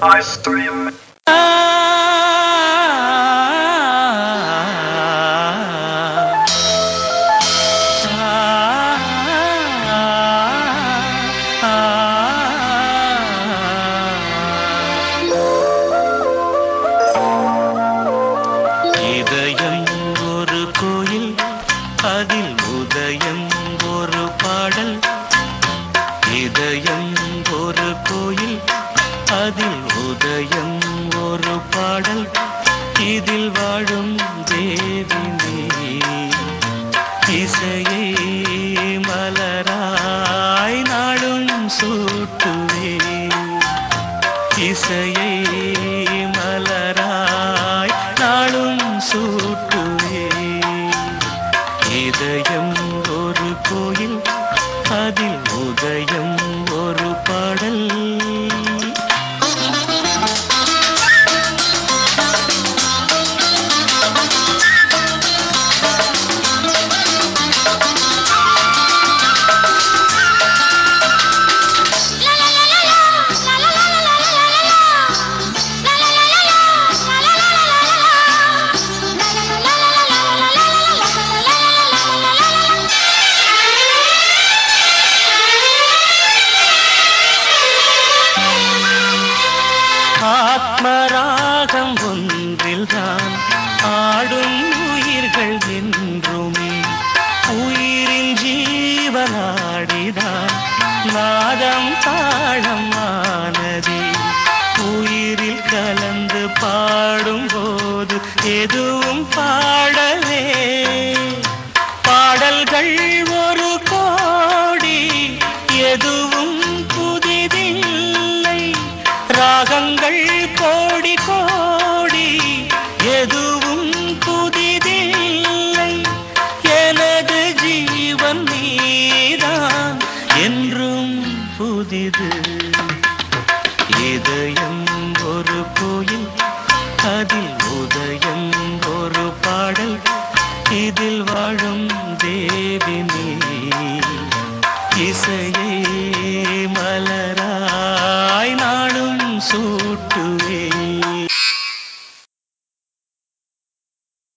I stream. இதயம் ஒரு கோயில் அதில் உதயம் ஒரு பாடல் இதயம் ஒரு கோயில் அதில் இதயம் ஒரு பாடல் இதில் வாழும் தேவினே. இசையை மலராய் நாடும் சூட்டுவே. இசையை மலராய் நாளும் சூட்டுவே. இதயம் ஒரு கோயில் அதில் உதயம் ஒரு பாடல். ஆத்மராகம் ஒன்றில்தான் ஆடும் உயிர்கள் என்றுமே உயிரின் ஜீவனாடிதான் நாதம் தாழம் ஆனதே உயிரில் கலந்து பாடும்போது எதுவும் பாடலே கோடி கோடி எதுவும் புதிதில்லை. எனது ஜீவன் நீதான் என்றும் புதிது. இதயம் ஒரு கோயில் அதில் உதயம் ஒரு பாடல். இதில் வாழும் தேவினி இசையே ರೂಟುವೆ